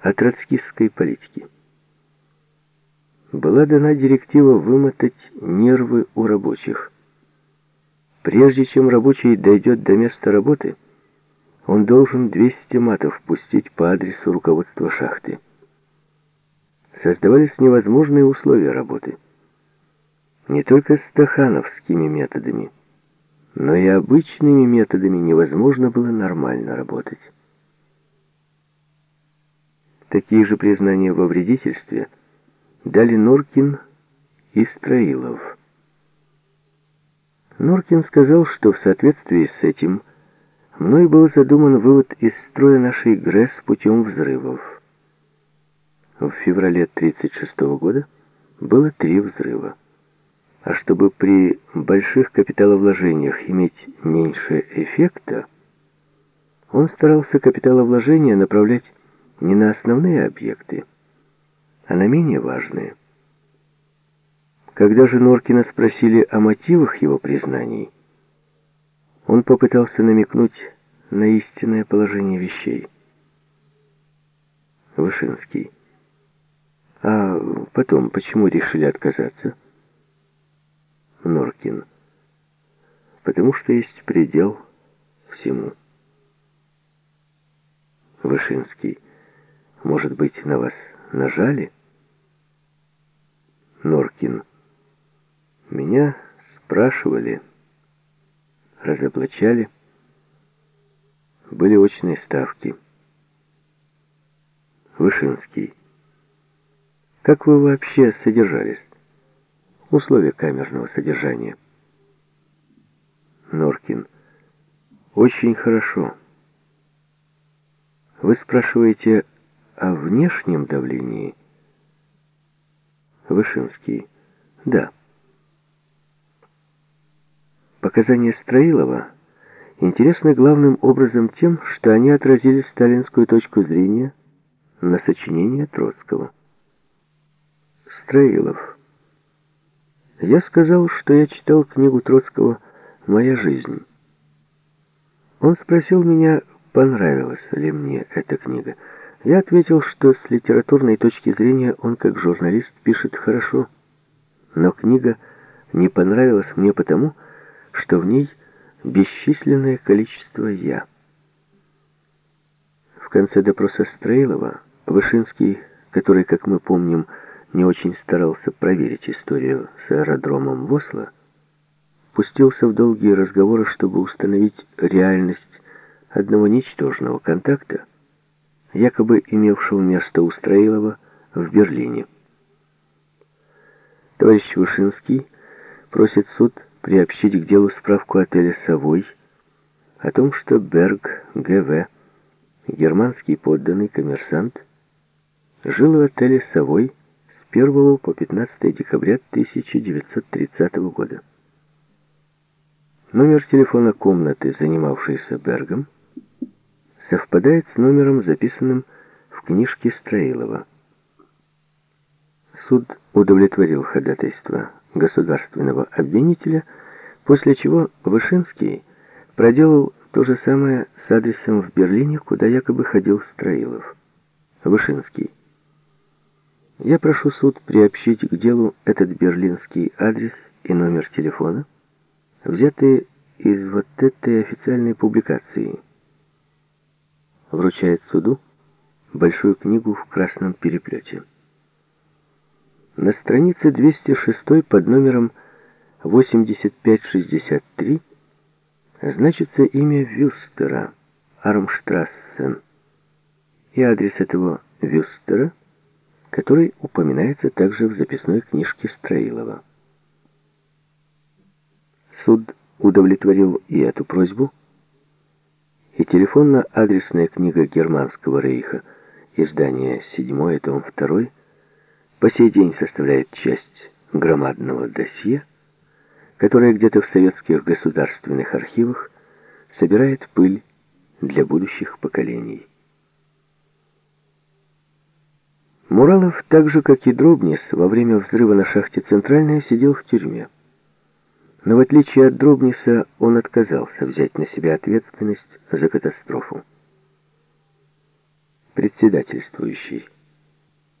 о троцкистской политике. Была дана директива вымотать нервы у рабочих. Прежде чем рабочий дойдет до места работы, он должен 200 матов пустить по адресу руководства шахты. Создавались невозможные условия работы. Не только стахановскими методами, но и обычными методами невозможно было нормально работать. Такие же признания во вредительстве дали Норкин и Строилов. Норкин сказал, что в соответствии с этим мной был задуман вывод из строя нашей ГРЭС путем взрывов. В феврале 1936 года было три взрыва. А чтобы при больших капиталовложениях иметь меньше эффекта, он старался капиталовложения направлять не на основные объекты, а на менее важные. Когда же Норкина спросили о мотивах его признаний, он попытался намекнуть на истинное положение вещей. Вышинский. А потом, почему решили отказаться? Норкин. Потому что есть предел всему. Вышинский. Может быть, на вас нажали? Норкин. Меня спрашивали, разоблачали. Были очные ставки. Вышинский. Как вы вообще содержались? Условия камерного содержания. Норкин. Очень хорошо. Вы спрашиваете о внешнем давлении? Вышинский. Да. Показания Строилова интересны главным образом тем, что они отразили сталинскую точку зрения на сочинение Троцкого. Строилов. Я сказал, что я читал книгу Троцкого «Моя жизнь». Он спросил меня, понравилась ли мне эта книга. Я ответил, что с литературной точки зрения он как журналист пишет хорошо, но книга не понравилась мне потому, что в ней бесчисленное количество «я». В конце допроса Стрейлова Вышинский, который, как мы помним, не очень старался проверить историю с аэродромом Восла, пустился в долгие разговоры, чтобы установить реальность одного ничтожного контакта, якобы имевшего место у Строилова в Берлине. Товарищ Вышинский просит суд приобщить к делу справку отеля «Совой» о том, что Берг Г.В., германский подданный коммерсант, жил в отеле «Совой» с 1 по 15 декабря 1930 года. Номер телефона комнаты, занимавшейся Бергом, совпадает с номером, записанным в книжке Строилова. Суд удовлетворил ходатайство государственного обвинителя, после чего Вышинский проделал то же самое с адресом в Берлине, куда якобы ходил Строилов. Вышинский. Я прошу суд приобщить к делу этот берлинский адрес и номер телефона, взятые из вот этой официальной публикации – вручает суду большую книгу в красном переплете. На странице 206 под номером 8563 значится имя Вюстера, Армштрассен, и адрес этого Вюстера, который упоминается также в записной книжке Строилова. Суд удовлетворил и эту просьбу, и телефонно-адресная книга Германского рейха, издание 7, том 2, по сей день составляет часть громадного досье, которое где-то в советских государственных архивах собирает пыль для будущих поколений. Муралов, так же как и Дробнис, во время взрыва на шахте «Центральная» сидел в тюрьме. Но в отличие от Дробниса, он отказался взять на себя ответственность за катастрофу. председательствующий.